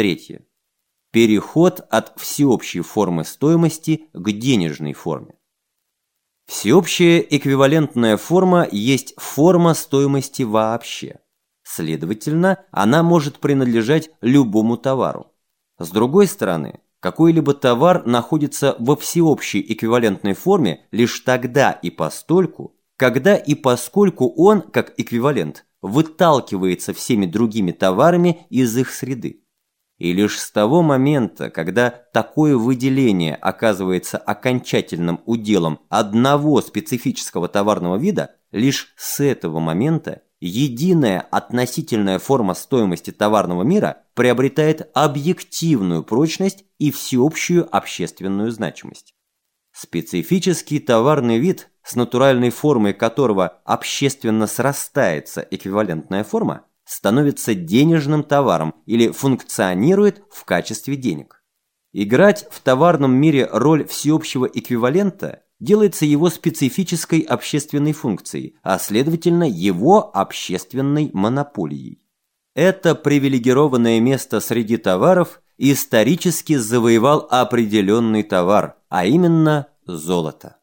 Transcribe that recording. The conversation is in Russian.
Третье. Переход от всеобщей формы стоимости к денежной форме. Всеобщая эквивалентная форма есть форма стоимости вообще. Следовательно, она может принадлежать любому товару. С другой стороны, какой-либо товар находится во всеобщей эквивалентной форме лишь тогда и постольку, когда и поскольку он, как эквивалент, выталкивается всеми другими товарами из их среды. И лишь с того момента, когда такое выделение оказывается окончательным уделом одного специфического товарного вида, лишь с этого момента единая относительная форма стоимости товарного мира приобретает объективную прочность и всеобщую общественную значимость. Специфический товарный вид, с натуральной формой которого общественно срастается эквивалентная форма, становится денежным товаром или функционирует в качестве денег. Играть в товарном мире роль всеобщего эквивалента делается его специфической общественной функцией, а следовательно его общественной монополией. Это привилегированное место среди товаров исторически завоевал определенный товар, а именно золото.